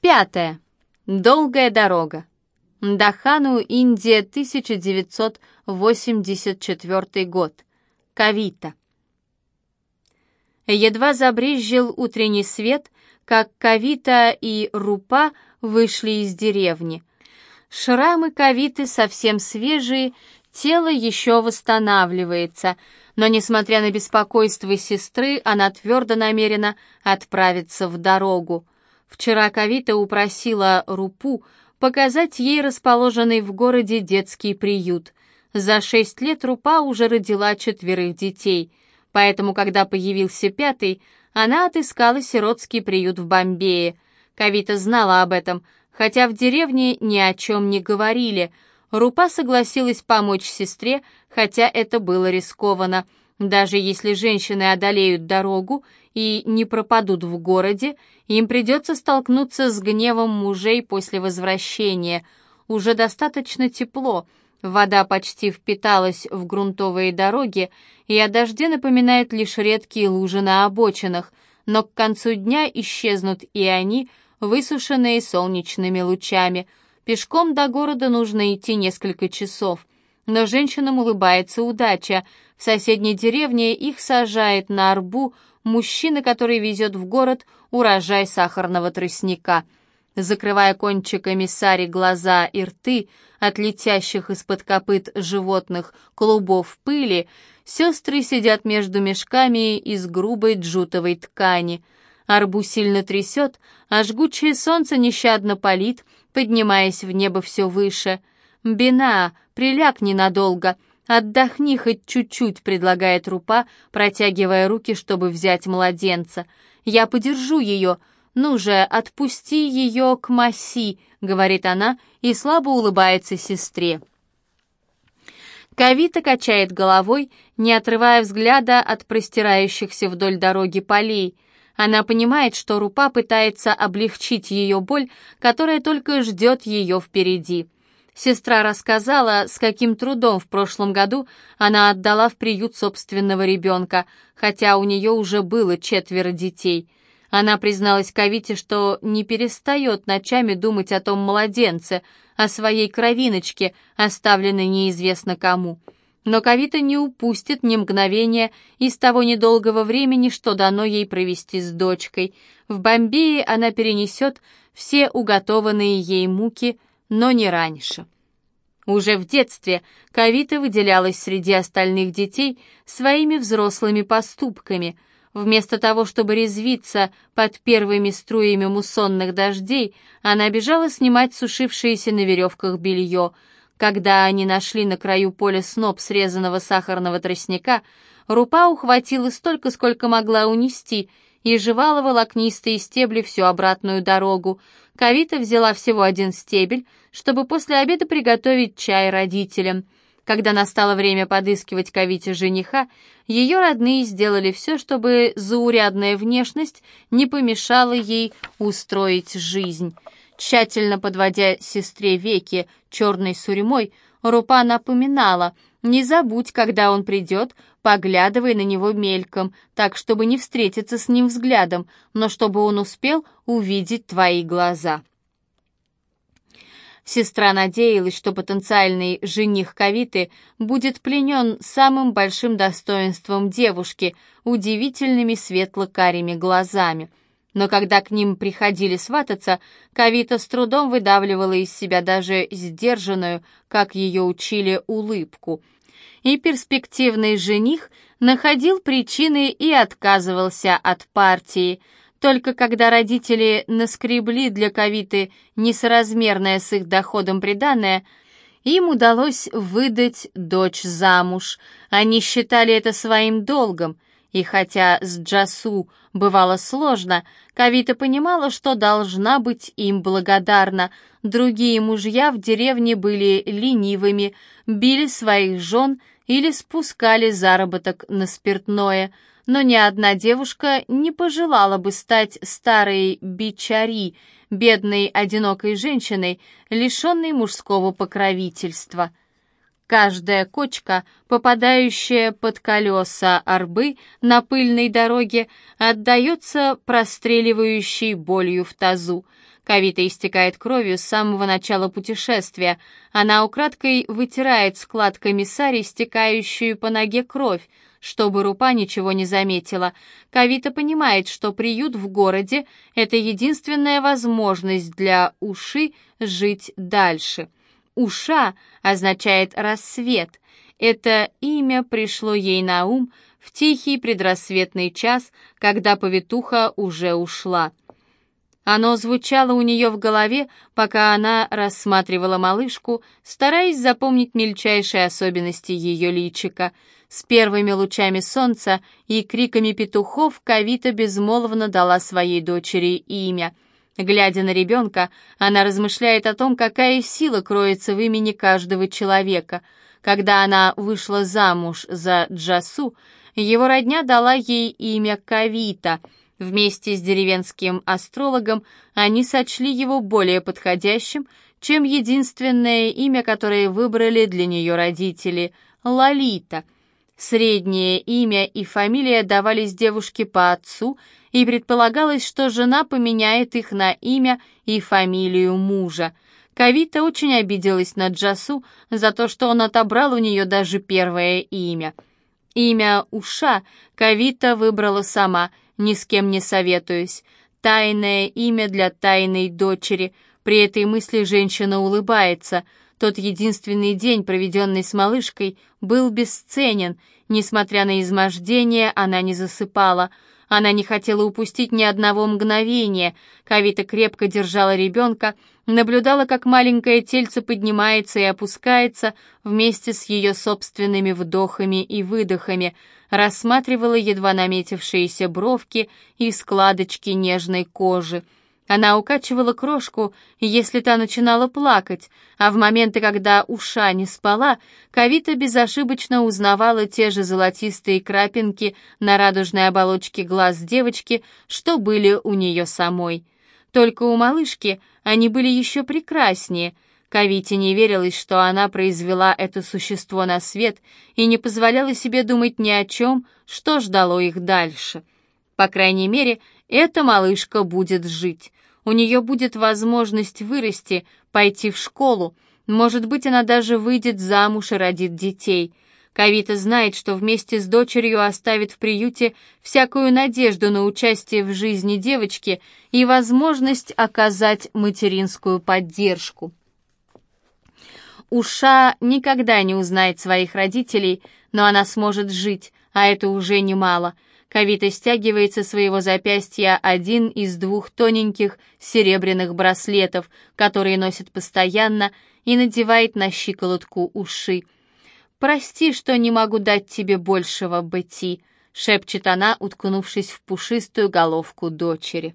Пятое. Долгая дорога. Дахану, Индия, 1984 год. Кавита. Едва забрезжил утренний свет, как Кавита и Рупа вышли из деревни. Шрамы Кавиты совсем свежие, тело еще восстанавливается, но, несмотря на беспокойство сестры, она твердо намерена отправиться в дорогу. Вчера Кавита упросила Рупу показать ей расположенный в городе детский приют. За шесть лет Рупа уже родила четверых детей, поэтому, когда появился пятый, она отыскала сиротский приют в Бомбее. Кавита знала об этом, хотя в деревне ни о чем не говорили. Рупа согласилась помочь сестре, хотя это было рискованно. Даже если женщины одолеют дорогу и не пропадут в городе, им придется столкнуться с гневом мужей после возвращения. Уже достаточно тепло, вода почти впиталась в грунтовые дороги, и о дожде напоминает лишь редкие лужи на обочинах, но к концу дня исчезнут и они, высушенные солнечными лучами. Пешком до города нужно идти несколько часов. Но женщинам улыбается удача. В соседней деревне их сажает на арбу мужчина, который везет в город урожай сахарного тростника. Закрывая кончиками сари глаза и рты от летящих из-под копыт животных клубов пыли, сестры сидят между мешками из грубой джутовой ткани. Арбу сильно трясет, а жгучее солнце нещадно палит, поднимаясь в небо все выше. «Бина, приляг ненадолго», «Отдохни хоть чуть-чуть», — предлагает Рупа, протягивая руки, чтобы взять младенца. «Я подержу ее. Ну же, отпусти ее к Маси», — говорит она и слабо улыбается сестре. Кавита качает головой, не отрывая взгляда от простирающихся вдоль дороги полей. Она понимает, что Рупа пытается облегчить ее боль, которая только ждет ее впереди. Сестра рассказала, с каким трудом в прошлом году она отдала в приют собственного ребенка, хотя у нее уже было четверо детей. Она призналась Кавите, что не перестает ночами думать о том младенце, о своей кровиночке, оставленной неизвестно кому. Но Кавита не упустит ни мгновения из того недолгого времени, что дано ей провести с дочкой. В Бомбее она перенесет все уготованные ей муки – но не раньше. Уже в детстве Кавита выделялась среди остальных детей своими взрослыми поступками. Вместо того, чтобы резвиться под первыми струями муссонных дождей, она бежала снимать сушившееся на веревках белье. Когда они нашли на краю поля сноп срезанного сахарного тростника, Рупа ухватила столько, сколько могла унести, и жевала волокнистые стебли всю обратную дорогу. Кавита взяла всего один стебель, чтобы после обеда приготовить чай родителям. Когда настало время подыскивать Кавите жениха, ее родные сделали все, чтобы заурядная внешность не помешала ей устроить жизнь. Тщательно подводя сестре веки черной сурьмой, Рупа напоминала, не забудь, когда он придет, поглядывай на него мельком, так, чтобы не встретиться с ним взглядом, но чтобы он успел увидеть твои глаза. Сестра надеялась, что потенциальный жених Кавиты будет пленен самым большим достоинством девушки, удивительными светло-карими глазами. Но когда к ним приходили свататься, Кавита с трудом выдавливала из себя даже сдержанную, как ее учили, улыбку. И перспективный жених находил причины и отказывался от партии – только когда родители наскребли для Кавиты несоразмерное с их доходом приданное, им удалось выдать дочь замуж. Они считали это своим долгом, и хотя с Джасу бывало сложно, Кавита понимала, что должна быть им благодарна. Другие мужья в деревне были ленивыми, били своих жен или спускали заработок на спиртное – но ни одна девушка не пожелала бы стать старой бичари, бедной одинокой женщиной, лишенной мужского покровительства. Каждая кочка, попадающая под колеса арбы на пыльной дороге, отдается простреливающей болью в тазу. Кавита истекает кровью с самого начала путешествия. Она украдкой вытирает складками сари стекающую по ноге кровь, чтобы Рупа ничего не заметила. Кавита понимает, что приют в городе — это единственная возможность для Уши жить дальше. Уша означает «рассвет». Это имя пришло ей на ум в тихий предрассветный час, когда повитуха уже ушла. Оно звучало у нее в голове, пока она рассматривала малышку, стараясь запомнить мельчайшие особенности ее личика. С первыми лучами солнца и криками петухов Кавита безмолвно дала своей дочери имя. Глядя на ребенка, она размышляет о том, какая сила кроется в имени каждого человека. Когда она вышла замуж за Джасу, его родня дала ей имя Кавита — Вместе с деревенским астрологом они сочли его более подходящим, чем единственное имя, которое выбрали для нее родители — Лолита. Среднее имя и фамилия давались девушке по отцу, и предполагалось, что жена поменяет их на имя и фамилию мужа. Кавита очень обиделась на Джасу за то, что он отобрал у нее даже первое имя. Имя Уша Кавита выбрала сама — ни с кем не советуюсь. Тайное имя для тайной дочери. При этой мысли женщина улыбается. Тот единственный день, проведенный с малышкой, был бесценен. Несмотря на измождение, она не засыпала. Она не хотела упустить ни одного мгновения. Кавита крепко держала ребенка, наблюдала, как маленькое тельце поднимается и опускается вместе с ее собственными вдохами и выдохами — рассматривала едва наметившиеся бровки и складочки нежной кожи. Она укачивала крошку, если та начинала плакать, а в моменты, когда уша не спала, Кавита безошибочно узнавала те же золотистые крапинки на радужной оболочке глаз девочки, что были у нее самой. Только у малышки они были еще прекраснее — Кавите не верилось, что она произвела это существо на свет и не позволяла себе думать ни о чем, что ждало их дальше. По крайней мере, эта малышка будет жить. У нее будет возможность вырасти, пойти в школу. Может быть, она даже выйдет замуж и родит детей. Кавита знает, что вместе с дочерью оставит в приюте всякую надежду на участие в жизни девочки и возможность оказать материнскую поддержку. Уша никогда не узнает своих родителей, но она сможет жить, а это уже немало. Кавита стягивает со своего запястья один из двух тоненьких серебряных браслетов, которые носит постоянно, и надевает на щиколотку уши. «Прости, что не могу дать тебе большего, Бетти», — шепчет она, уткнувшись в пушистую головку дочери.